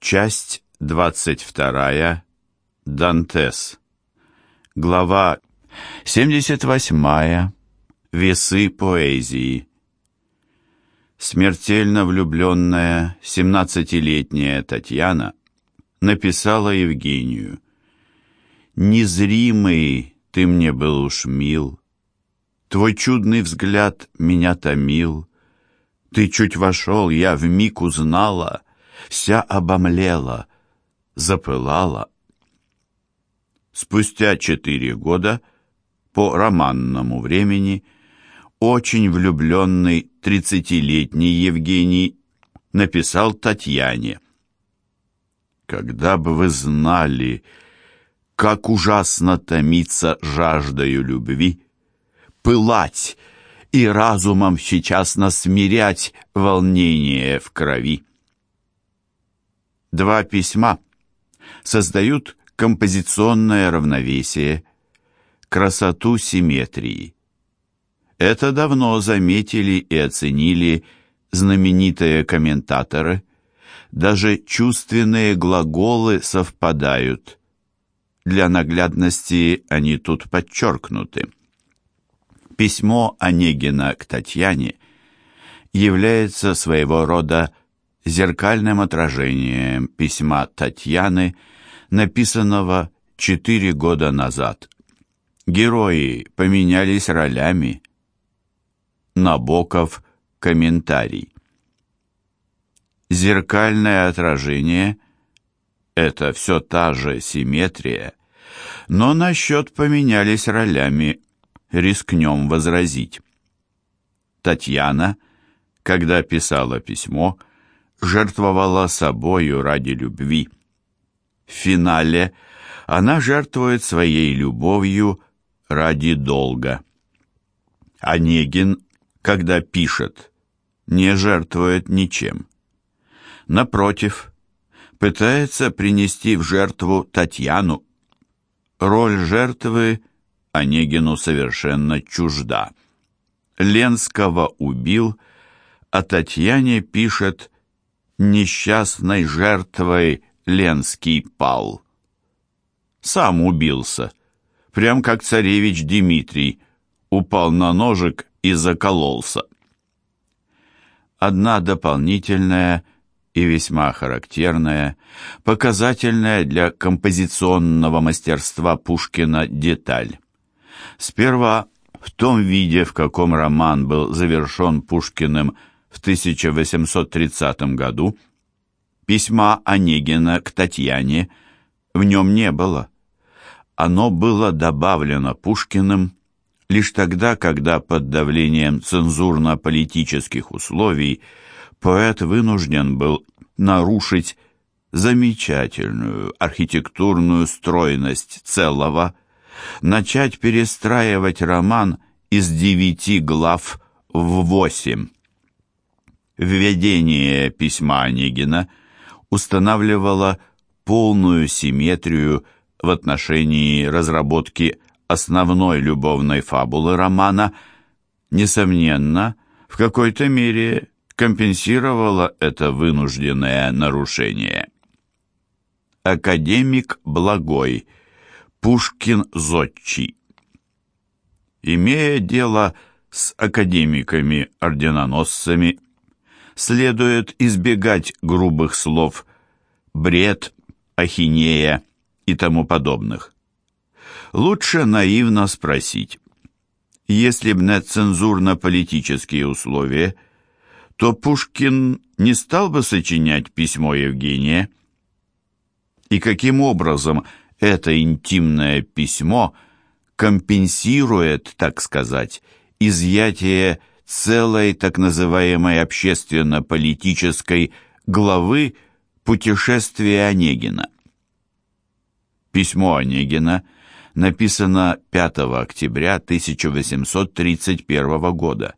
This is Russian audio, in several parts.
Часть 22. Дантес. Глава 78. Весы поэзии. Смертельно влюбленная 17-летняя Татьяна написала Евгению. «Незримый ты мне был уж мил, Твой чудный взгляд меня томил, Ты чуть вошел, я вмиг узнала, Вся обомлела, запылала. Спустя четыре года, по романному времени, очень влюбленный тридцатилетний Евгений написал Татьяне. «Когда бы вы знали, как ужасно томиться жаждою любви, пылать и разумом сейчас насмирять волнение в крови». Два письма создают композиционное равновесие, красоту симметрии. Это давно заметили и оценили знаменитые комментаторы. Даже чувственные глаголы совпадают. Для наглядности они тут подчеркнуты. Письмо Онегина к Татьяне является своего рода зеркальным отражением письма Татьяны, написанного четыре года назад. Герои поменялись ролями. Набоков комментарий. Зеркальное отражение — это все та же симметрия, но насчет поменялись ролями, рискнем возразить. Татьяна, когда писала письмо, — жертвовала собою ради любви. В финале она жертвует своей любовью ради долга. Онегин, когда пишет, не жертвует ничем. Напротив, пытается принести в жертву Татьяну. Роль жертвы Онегину совершенно чужда. Ленского убил, а Татьяне пишет несчастной жертвой Ленский пал. Сам убился, прям как царевич Дмитрий, упал на ножик и закололся. Одна дополнительная и весьма характерная, показательная для композиционного мастерства Пушкина деталь. Сперва в том виде, в каком роман был завершен Пушкиным в 1830 году, письма Онегина к Татьяне в нем не было. Оно было добавлено Пушкиным лишь тогда, когда под давлением цензурно-политических условий поэт вынужден был нарушить замечательную архитектурную стройность целого, начать перестраивать роман из девяти глав в восемь. Введение письма Онегина устанавливало полную симметрию в отношении разработки основной любовной фабулы романа, несомненно, в какой-то мере компенсировало это вынужденное нарушение. Академик Благой, Пушкин-Зодчий. Имея дело с академиками-орденоносцами следует избегать грубых слов «бред», «ахинея» и тому подобных. Лучше наивно спросить, если б не цензурно-политические условия, то Пушкин не стал бы сочинять письмо Евгения? И каким образом это интимное письмо компенсирует, так сказать, изъятие целой так называемой общественно-политической главы «Путешествие Онегина». Письмо Онегина написано 5 октября 1831 года,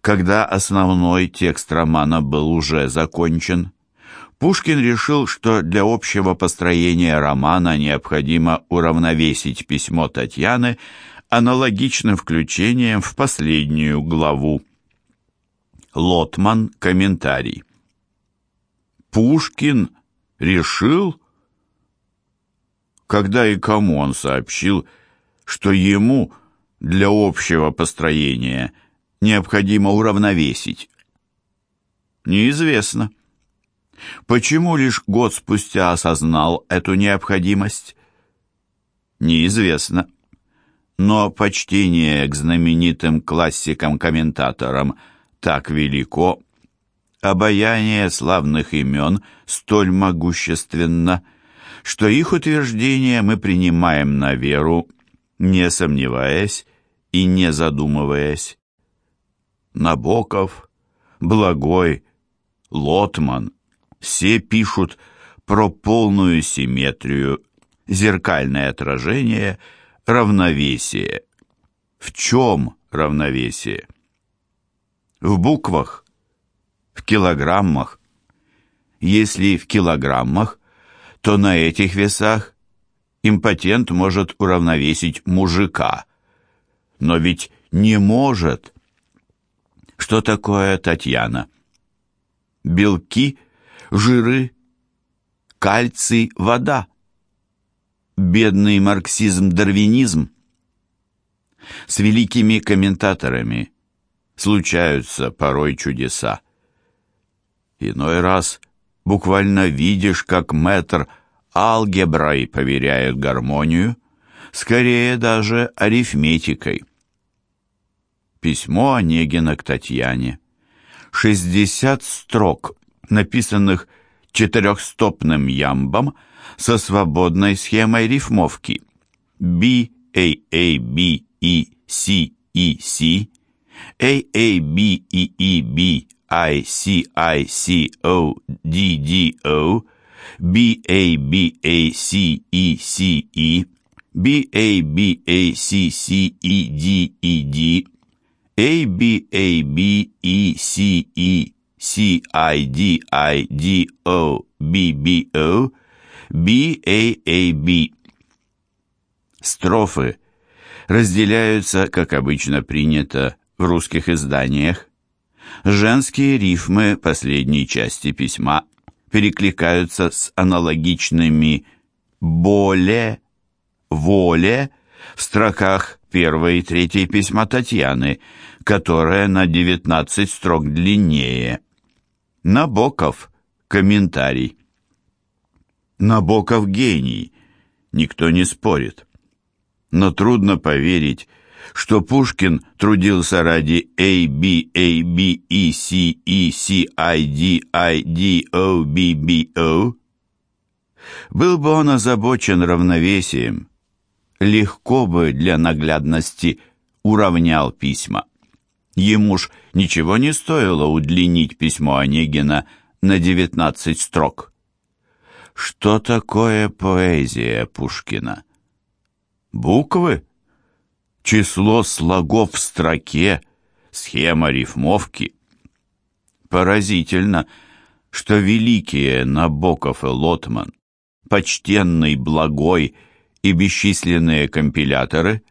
когда основной текст романа был уже закончен. Пушкин решил, что для общего построения романа необходимо уравновесить письмо Татьяны аналогичным включением в последнюю главу. Лотман. Комментарий. Пушкин Решил? Когда и кому он сообщил, что ему для общего построения необходимо уравновесить? Неизвестно. Почему лишь год спустя осознал эту необходимость? Неизвестно. Но почтение к знаменитым классикам-комментаторам так велико, обаяние славных имен столь могущественно, что их утверждения мы принимаем на веру, не сомневаясь и не задумываясь. Набоков, Благой, Лотман, все пишут про полную симметрию, зеркальное отражение, равновесие. В чем равновесие? В буквах, в килограммах. Если в килограммах, то на этих весах импотент может уравновесить мужика. Но ведь не может. Что такое Татьяна? Белки, жиры, кальций, вода. Бедный марксизм-дарвинизм. С великими комментаторами случаются порой чудеса. Иной раз буквально видишь, как мэтр алгеброй поверяет гармонию, скорее даже арифметикой. Письмо Онегина к Татьяне. 60 строк, написанных четырехстопным ямбом со свободной схемой рифмовки. B, A, A, B, E, C, E, C, A, A, B, E, E, B, I, C, I, C, O, D, D, O, B, A, B, A, C, E, C, E, B, A, B, A, C, C, E, D, E, D, A, B, A, B, E, C, E, C, I, D, I, D, O, B, B, O, B, A, A, B. Строфы разделяются, как обычно принято в русских изданиях. Женские рифмы последней части письма перекликаются с аналогичными «боле», «воле» в строках первой и третьей письма Татьяны, которая на 19 строк длиннее. Набоков. Комментарий. Набоков гений, никто не спорит. Но трудно поверить, что Пушкин трудился ради A, B, A, B, E, C, E, C, I, D, I, D, O, B, B, O. Был бы он озабочен равновесием, легко бы для наглядности уравнял письма. Ему ж ничего не стоило удлинить письмо Онегина на 19 строк. Что такое поэзия Пушкина? Буквы? Число слогов в строке? Схема рифмовки? Поразительно, что великие Набоков и Лотман, почтенный, благой и бесчисленные компиляторы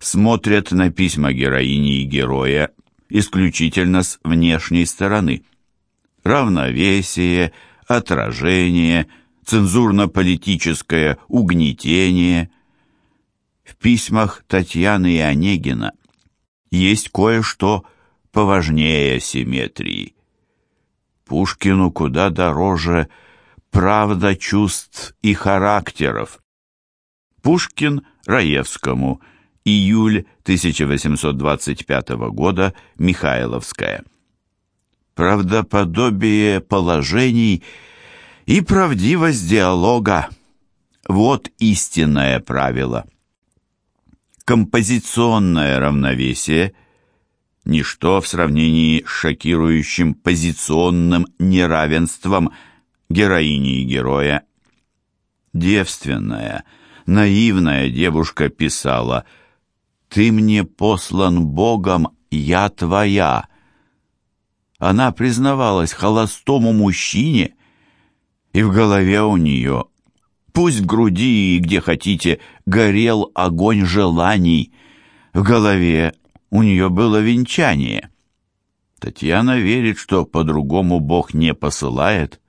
смотрят на письма героини и героя исключительно с внешней стороны. Равновесие, отражение, цензурно-политическое угнетение. В письмах Татьяны и Онегина есть кое-что поважнее симметрии. Пушкину куда дороже правда чувств и характеров. Пушкин Раевскому – Июль 1825 года. Михайловская. Правдоподобие положений и правдивость диалога. Вот истинное правило. Композиционное равновесие – ничто в сравнении с шокирующим позиционным неравенством героини и героя. Девственная, наивная девушка писала – «Ты мне послан Богом, я твоя». Она признавалась холостому мужчине, и в голове у нее, пусть в груди и где хотите, горел огонь желаний. В голове у нее было венчание. Татьяна верит, что по-другому Бог не посылает,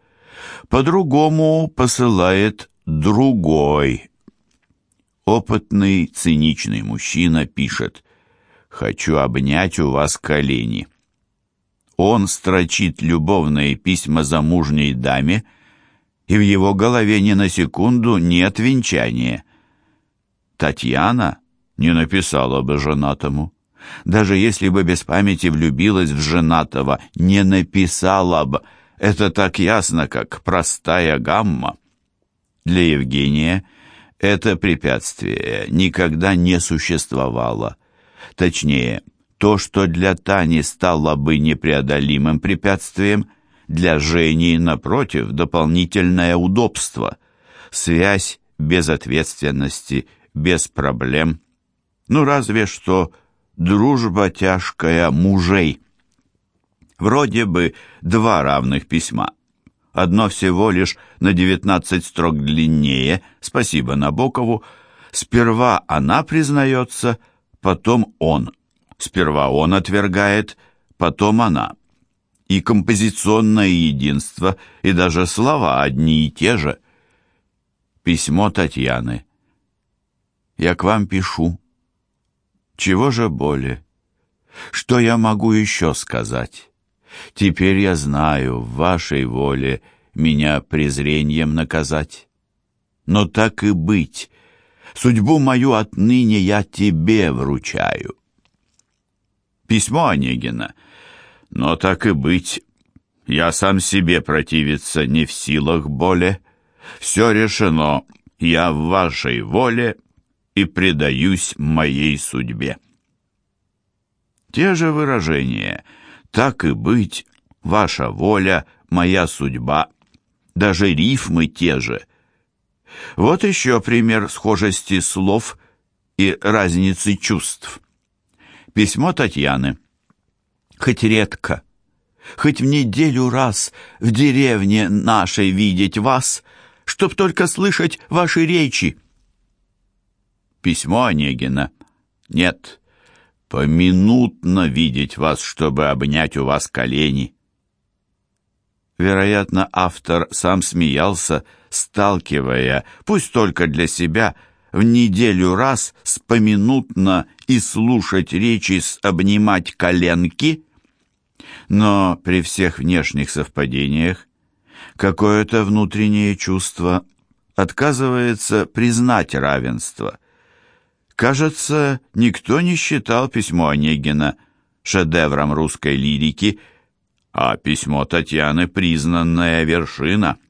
По-другому посылает другой. Опытный, циничный мужчина пишет «Хочу обнять у вас колени». Он строчит любовные письма замужней даме, и в его голове ни на секунду нет венчания. Татьяна не написала бы женатому. Даже если бы без памяти влюбилась в женатого, не написала бы. Это так ясно, как простая гамма. Для Евгения это препятствие никогда не существовало. Точнее, то, что для Тани стало бы непреодолимым препятствием, для Жени, напротив, дополнительное удобство. Связь без ответственности, без проблем. Ну, разве что дружба тяжкая мужей. Вроде бы два равных письма. Одно всего лишь на 19 строк длиннее, спасибо Набокову. Сперва она признается, потом он. Сперва он отвергает, потом она. И композиционное единство, и даже слова одни и те же. Письмо Татьяны. «Я к вам пишу. Чего же более? Что я могу еще сказать? Теперь я знаю, в вашей воле меня презрением наказать. Но так и быть, судьбу мою отныне я тебе вручаю» письмо Онегина. Но так и быть, я сам себе противиться не в силах более. Все решено, я в вашей воле и предаюсь моей судьбе. Те же выражения «так и быть», «ваша воля», «моя судьба», даже рифмы те же. Вот еще пример схожести слов и разницы чувств. Письмо Татьяны. Хоть редко, хоть в неделю раз в деревне нашей видеть вас, чтоб только слышать ваши речи. Письмо Онегина. Нет, поминутно видеть вас, чтобы обнять у вас колени. Вероятно, автор сам смеялся, сталкивая, пусть только для себя, в неделю раз споминутно и слушать речи с обнимать коленки, но при всех внешних совпадениях какое-то внутреннее чувство отказывается признать равенство. Кажется, никто не считал письмо Онегина шедевром русской лирики, а письмо Татьяны — признанная вершина —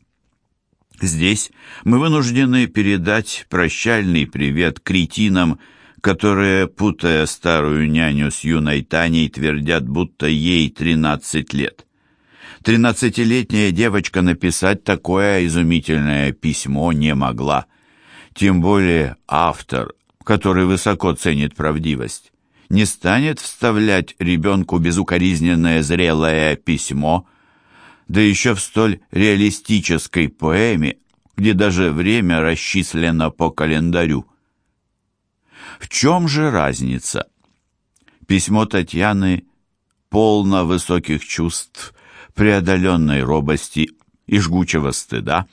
Здесь мы вынуждены передать прощальный привет кретинам, которые, путая старую няню с юной Таней, твердят, будто ей 13 лет. Тринадцатилетняя девочка написать такое изумительное письмо не могла. Тем более автор, который высоко ценит правдивость, не станет вставлять ребенку безукоризненное зрелое письмо – да еще в столь реалистической поэме, где даже время расчислено по календарю. В чем же разница? Письмо Татьяны полно высоких чувств, преодоленной робости и жгучего стыда.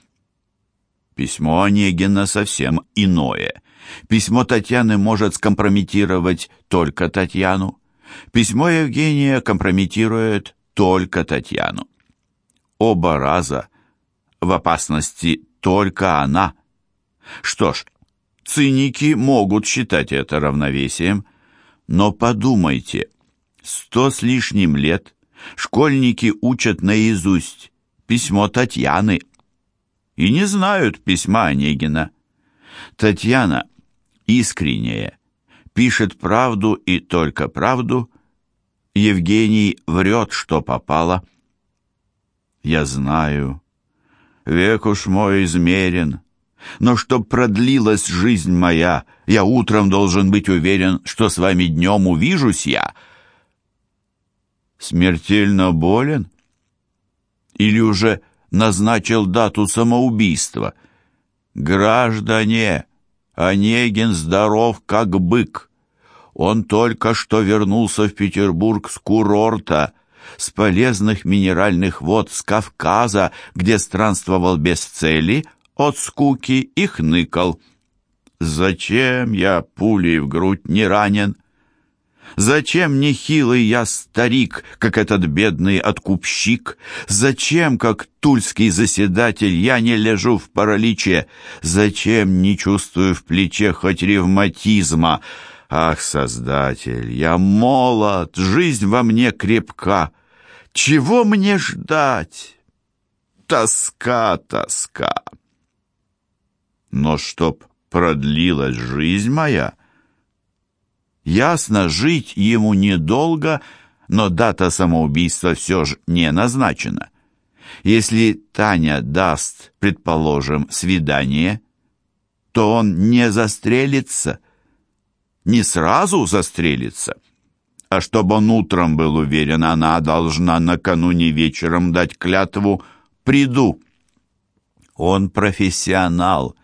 Письмо Онегина совсем иное. Письмо Татьяны может скомпрометировать только Татьяну. Письмо Евгения компрометирует только Татьяну оба раза. В опасности только она. Что ж, циники могут считать это равновесием, но подумайте, сто с лишним лет школьники учат наизусть письмо Татьяны и не знают письма Онегина. Татьяна искренняя, пишет правду и только правду, Евгений врет, что попало. Я знаю, век уж мой измерен, но чтоб продлилась жизнь моя, я утром должен быть уверен, что с вами днем увижусь я. Смертельно болен? Или уже назначил дату самоубийства? Граждане, Онегин здоров, как бык. Он только что вернулся в Петербург с курорта, с полезных минеральных вод с Кавказа, где странствовал без цели, от скуки и хныкал. Зачем я пулей в грудь не ранен? Зачем нехилый я старик, как этот бедный откупщик? Зачем, как тульский заседатель, я не лежу в параличе? Зачем не чувствую в плече хоть ревматизма? Ах, Создатель, я молод, жизнь во мне крепка. Чего мне ждать? Тоска, тоска. Но чтоб продлилась жизнь моя — Ясно, жить ему недолго, но дата самоубийства все же не назначена. Если Таня даст, предположим, свидание, то он не застрелится, не сразу застрелится. А чтобы он утром был уверен, она должна накануне вечером дать клятву «приду». Он профессионал.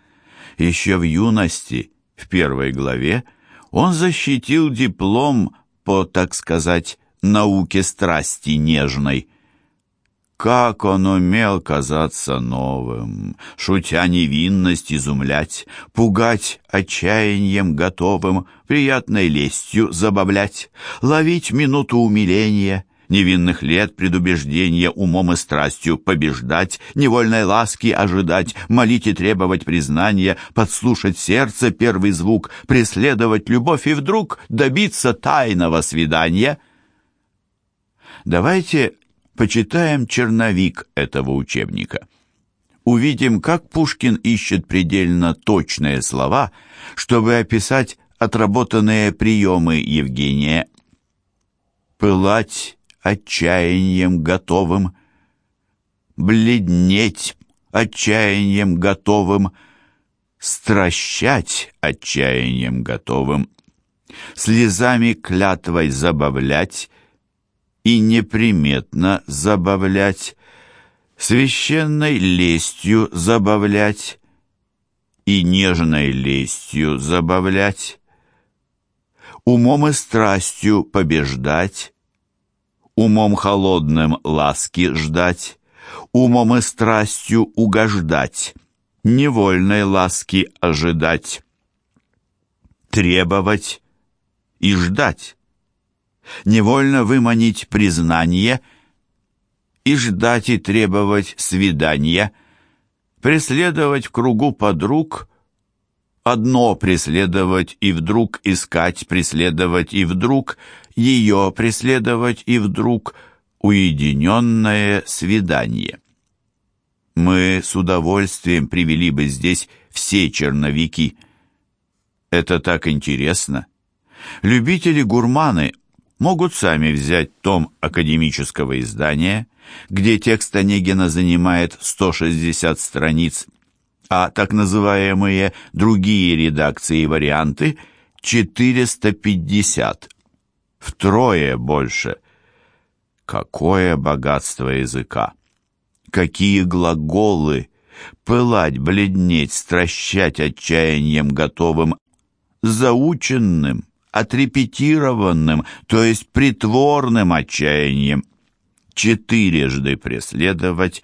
Еще в юности, в первой главе, он защитил диплом по, так сказать, науке страсти нежной. Как он умел казаться новым, шутя невинность изумлять, пугать отчаянием готовым, приятной лестью забавлять, ловить минуту умиления, невинных лет предубеждения умом и страстью побеждать, невольной ласки ожидать, молить и требовать признания, подслушать сердце первый звук, преследовать любовь и вдруг добиться тайного свидания. Давайте почитаем черновик этого учебника. Увидим, как Пушкин ищет предельно точные слова, чтобы описать отработанные приемы Евгения. «Пылать отчаянием готовым, бледнеть отчаянием готовым, стращать отчаянием готовым, слезами клятвой забавлять и неприметно забавлять, священной лестью забавлять и нежной лестью забавлять, умом и страстью побеждать, умом холодным ласки ждать, умом и страстью угождать, невольной ласки ожидать, требовать и ждать, невольно выманить признание и ждать и требовать свидания, преследовать в кругу подруг, одно преследовать и вдруг искать, преследовать и вдруг ее преследовать и вдруг уединенное свидание. Мы с удовольствием привели бы здесь все черновики. Это так интересно. Любители-гурманы могут сами взять том академического издания, где текст Онегина занимает 160 страниц, а так называемые другие редакции и варианты – 450 втрое больше. Какое богатство языка! Какие глаголы! Пылать, бледнеть, стращать отчаянием готовым, заученным, отрепетированным, то есть притворным отчаянием. Четырежды преследовать,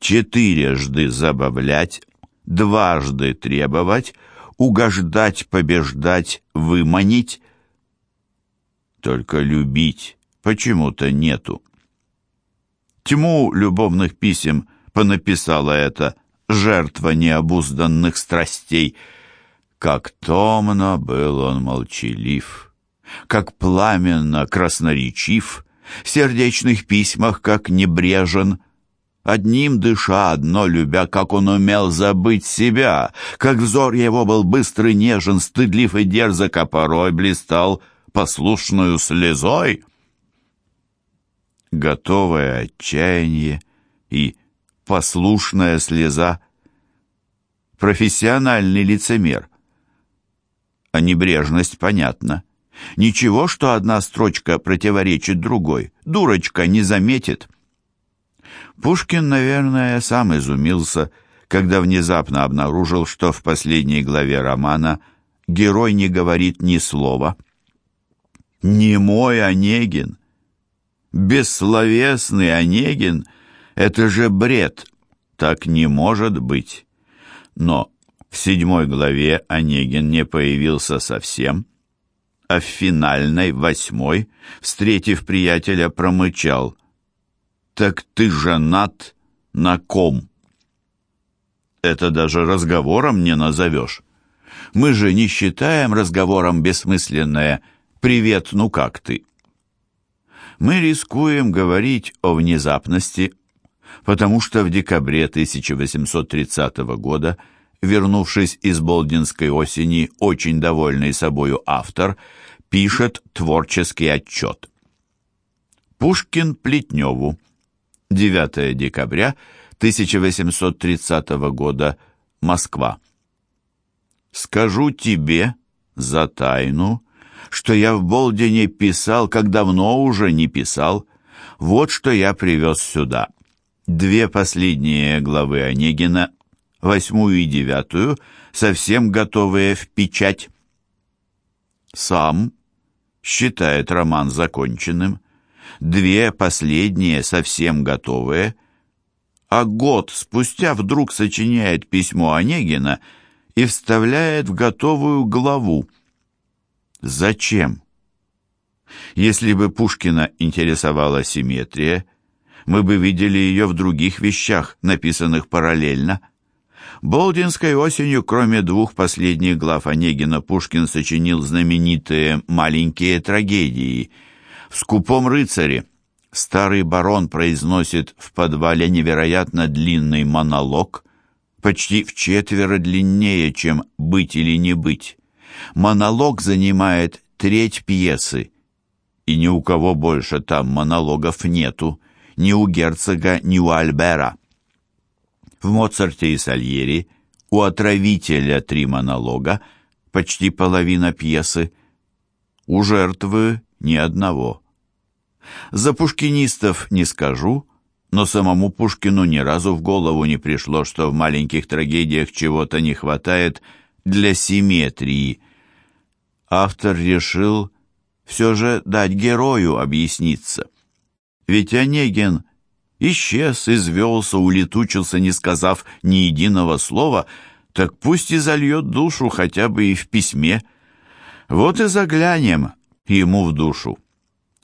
четырежды забавлять, дважды требовать, угождать, побеждать, выманить, только любить почему-то нету. Тьму любовных писем понаписала эта жертва необузданных страстей. Как томно был он молчалив, как пламенно красноречив, в сердечных письмах как небрежен, одним дыша, одно любя, как он умел забыть себя, как взор его был быстрый, нежен, стыдлив и дерзок, а порой блистал — послушную слезой. Готовое отчаяние и послушная слеза. Профессиональный лицемер. А небрежность понятна. Ничего, что одна строчка противоречит другой. Дурочка не заметит. Пушкин, наверное, сам изумился, когда внезапно обнаружил, что в последней главе романа герой не говорит ни слова. Не мой Онегин. Бессловесный Онегин — это же бред. Так не может быть. Но в седьмой главе Онегин не появился совсем, а в финальной, восьмой, встретив приятеля, промычал. «Так ты женат на ком?» Это даже разговором не назовешь. Мы же не считаем разговором бессмысленное «Привет, ну как ты?». Мы рискуем говорить о внезапности, потому что в декабре 1830 года, вернувшись из Болдинской осени, очень довольный собою автор, пишет творческий отчет. Пушкин Плетневу. 9 декабря 1830 года. Москва. Скажу тебе за тайну, что я в Болдине писал, как давно уже не писал. Вот что я привез сюда. Две последние главы Онегина, восьмую и девятую, совсем готовые в печать. Сам считает роман законченным. Две последние совсем готовые, а год спустя вдруг сочиняет письмо Онегина — и вставляет в готовую главу. Зачем? Если бы Пушкина интересовала симметрия, мы бы видели ее в других вещах, написанных параллельно. Болдинской осенью, кроме двух последних глав Онегина, Пушкин сочинил знаменитые «маленькие трагедии». В «Скупом рыцаре» старый барон произносит в подвале невероятно длинный монолог, почти в четверо длиннее, чем «Быть или не быть». Монолог занимает треть пьесы, и ни у кого больше там монологов нету, ни у герцога, ни у Альбера. В Моцарте и Сальери у отравителя три монолога, почти половина пьесы, у жертвы ни одного. За пушкинистов не скажу, но самому Пушкину ни разу в голову не пришло, что в маленьких трагедиях чего-то не хватает для симметрии. Автор решил все же дать герою объясниться. Ведь Онегин исчез, извелся, улетучился, не сказав ни единого слова, так пусть и зальет душу хотя бы и в письме. Вот и заглянем ему в душу.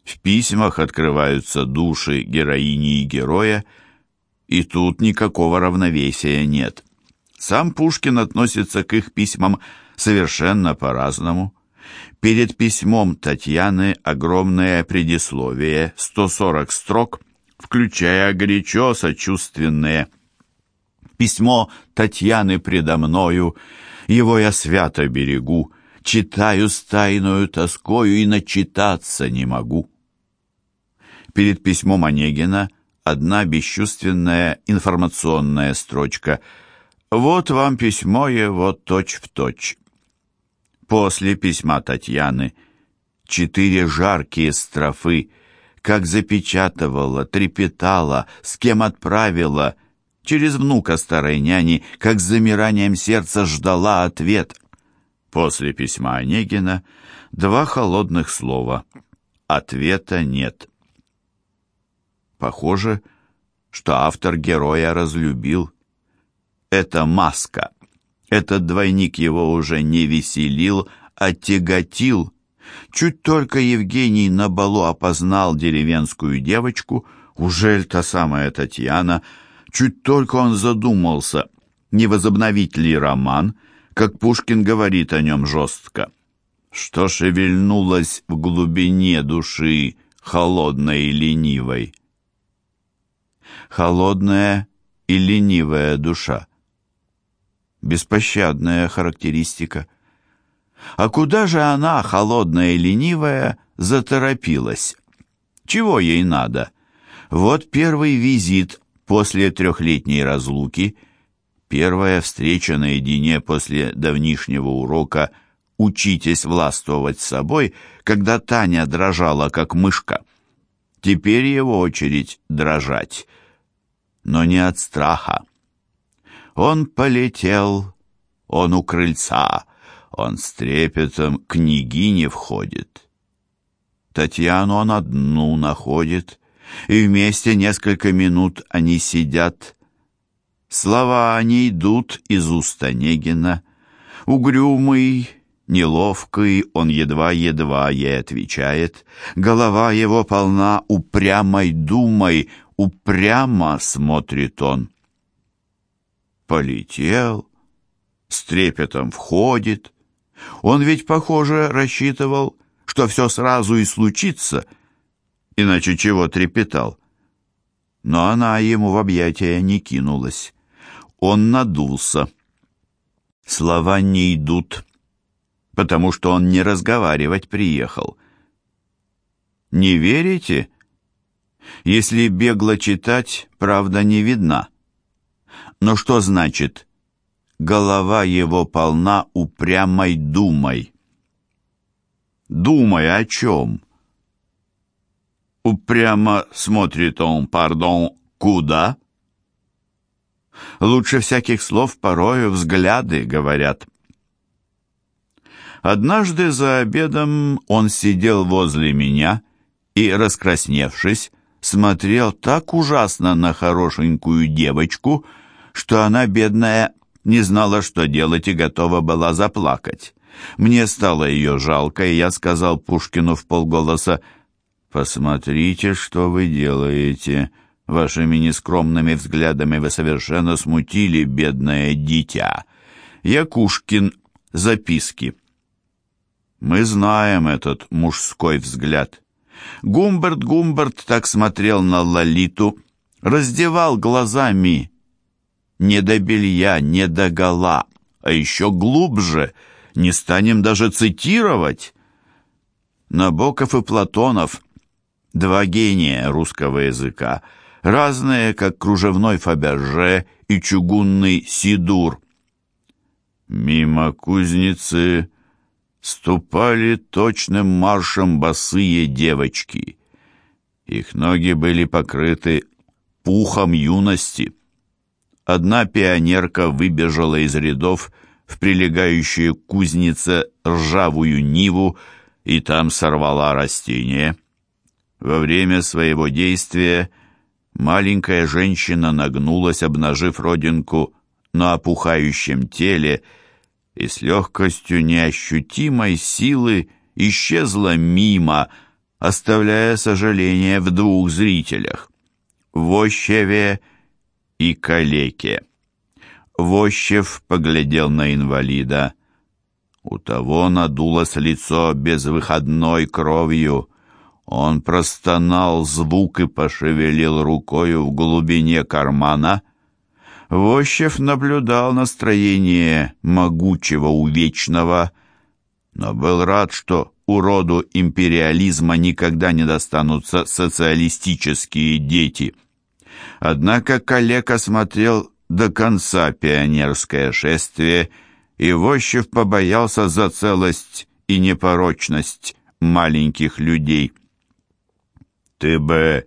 В письмах открываются души героини и героя, и тут никакого равновесия нет. Сам Пушкин относится к их письмам совершенно по-разному. Перед письмом Татьяны огромное предисловие, 140 строк, включая горячо сочувственные. Письмо Татьяны предо мною, его я свято берегу, читаю с тайною тоскою и начитаться не могу. Перед письмом Онегина одна бесчувственная информационная строчка. «Вот вам письмо его точь-в-точь». После письма Татьяны четыре жаркие строфы, как запечатывала, трепетала, с кем отправила, через внука старой няни, как с замиранием сердца ждала ответ. После письма Онегина два холодных слова. Ответа нет. Похоже, что автор героя разлюбил. Это маска. Этот двойник его уже не веселил, а тяготил. Чуть только Евгений на балу опознал деревенскую девочку, ужель та самая Татьяна, чуть только он задумался, не возобновить ли роман, как Пушкин говорит о нем жестко. Что шевельнулось в глубине души, холодной и ленивой холодная и ленивая душа. Беспощадная характеристика. А куда же она, холодная и ленивая, заторопилась? Чего ей надо? Вот первый визит после трехлетней разлуки, первая встреча наедине после давнишнего урока «Учитесь властвовать собой», когда Таня дрожала, как мышка. Теперь его очередь дрожать — но не от страха. Он полетел, он у крыльца, он с трепетом к княгине входит. Татьяну он одну находит, и вместе несколько минут они сидят. Слова не идут из уст Онегина. Угрюмый, неловкий, он едва-едва ей отвечает. Голова его полна упрямой думой, упрямо смотрит он. Полетел, с трепетом входит. Он ведь, похоже, рассчитывал, что все сразу и случится, иначе чего трепетал. Но она ему в объятия не кинулась. Он надулся. Слова не идут, потому что он не разговаривать приехал. Не верите? Если бегло читать, правда не видна. Но что значит «голова его полна упрямой думой»? Думай о чем? Упрямо смотрит он, пардон, куда? Лучше всяких слов порою взгляды говорят. Однажды за обедом он сидел возле меня и, раскрасневшись, смотрел так ужасно на хорошенькую девочку, что она, бедная, не знала, что делать и готова была заплакать. Мне стало ее жалко, и я сказал Пушкину в полголоса, «Посмотрите, что вы делаете. Вашими нескромными взглядами вы совершенно смутили бедное дитя». Якушкин. Записки. Мы знаем этот мужской взгляд. Гумберт Гумберт так смотрел на Лолиту, раздевал глазами не до белья, не до гола, а еще глубже, не станем даже цитировать. Набоков и Платонов, два гения русского языка, разные, как кружевной Фаберже и чугунный Сидур. Мимо кузницы ступали точным маршем босые девочки. Их ноги были покрыты пухом юности. Одна пионерка выбежала из рядов в прилегающую к кузнице ржавую ниву и там сорвала растение. Во время своего действия маленькая женщина нагнулась, обнажив родинку на опухающем теле, и с легкостью неощутимой силы исчезла мимо, оставляя сожаление в двух зрителях — Вощеве и Калеке. Вощев поглядел на инвалида. У того надулось лицо безвыходной кровью. Он простонал звук и пошевелил рукою в глубине кармана — Вощев наблюдал настроение могучего увечного, но был рад, что уроду империализма никогда не достанутся социалистические дети. Однако коллега смотрел до конца пионерское шествие, и Вощев побоялся за целость и непорочность маленьких людей. «Ты бы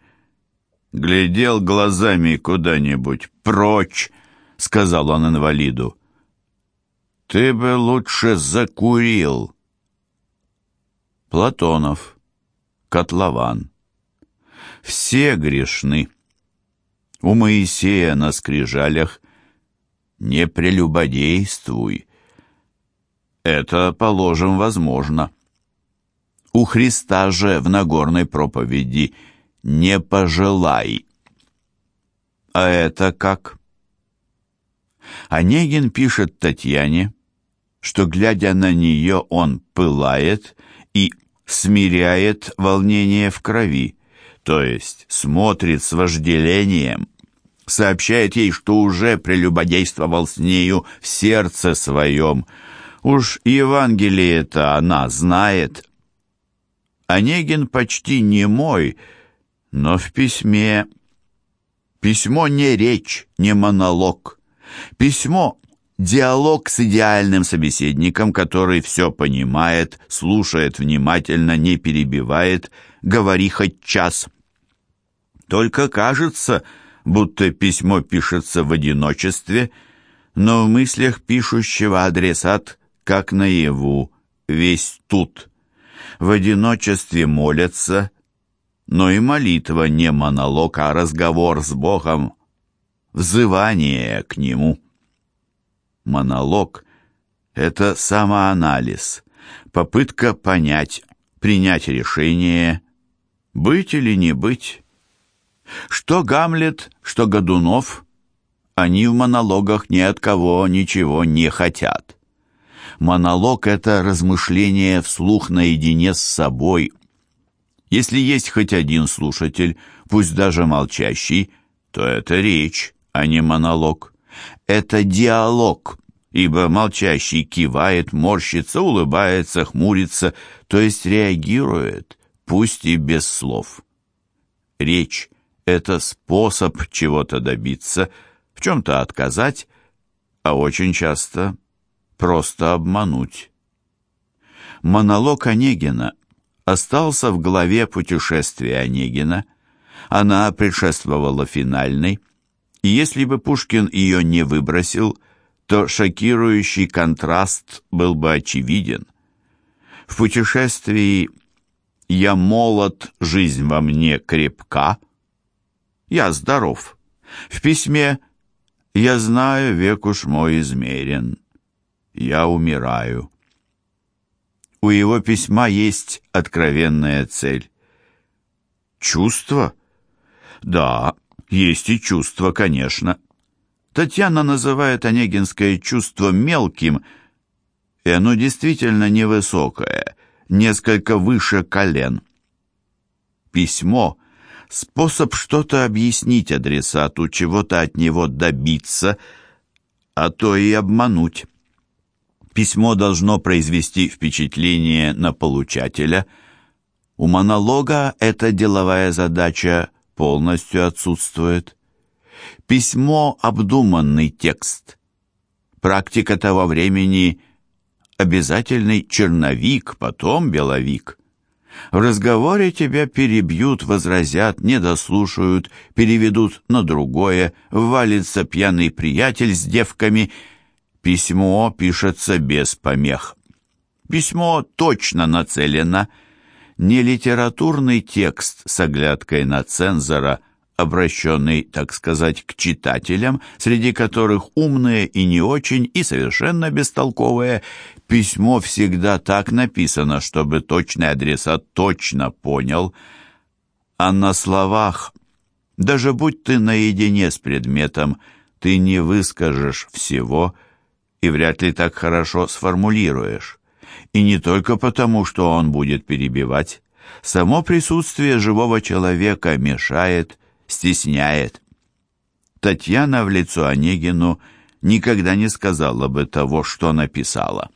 глядел глазами куда-нибудь прочь», — сказал он инвалиду. «Ты бы лучше закурил». Платонов, Котлован. Все грешны. У Моисея на скрижалях «Не прелюбодействуй». Это, положим, возможно. У Христа же в Нагорной проповеди «Не пожелай». А это как? Онегин пишет Татьяне, что, глядя на нее, он пылает и смиряет волнение в крови, то есть смотрит с вожделением, сообщает ей, что уже прелюбодействовал с нею в сердце своем. Уж Евангелие-то она знает. Онегин почти не мой, но в письме... Письмо не речь, не монолог. Письмо — диалог с идеальным собеседником, который все понимает, слушает внимательно, не перебивает, говори хоть час. Только кажется, будто письмо пишется в одиночестве, но в мыслях пишущего адресат, как наяву, весь тут. В одиночестве молятся, Но и молитва не монолог, а разговор с Богом, взывание к Нему. Монолог — это самоанализ, попытка понять, принять решение, быть или не быть. Что Гамлет, что Годунов, они в монологах ни от кого ничего не хотят. Монолог — это размышление вслух наедине с собой. Если есть хоть один слушатель, пусть даже молчащий, то это речь, а не монолог. Это диалог, ибо молчащий кивает, морщится, улыбается, хмурится, то есть реагирует, пусть и без слов. Речь — это способ чего-то добиться, в чем-то отказать, а очень часто просто обмануть. Монолог Онегина остался в главе путешествия Онегина. Она предшествовала финальной, и если бы Пушкин ее не выбросил, то шокирующий контраст был бы очевиден. В путешествии «Я молод, жизнь во мне крепка», «Я здоров», в письме «Я знаю, век уж мой измерен», «Я умираю». У его письма есть откровенная цель. Чувство? Да, есть и чувство, конечно. Татьяна называет онегинское чувство мелким, и оно действительно невысокое, несколько выше колен. Письмо — способ что-то объяснить адресату, чего-то от него добиться, а то и обмануть. Письмо должно произвести впечатление на получателя. У монолога эта деловая задача полностью отсутствует. Письмо — обдуманный текст. Практика того времени — обязательный черновик, потом беловик. В разговоре тебя перебьют, возразят, недослушают, переведут на другое, валится пьяный приятель с девками. Письмо пишется без помех. Письмо точно нацелено — не литературный текст с оглядкой на цензора, обращенный, так сказать, к читателям, среди которых умные и не очень, и совершенно бестолковые. Письмо всегда так написано, чтобы точный адресат точно понял. А на словах, даже будь ты наедине с предметом, ты не выскажешь всего и вряд ли так хорошо сформулируешь. И не только потому, что он будет перебивать. Само присутствие живого человека мешает, стесняет. Татьяна в лицо Онегину никогда не сказала бы того, что написала.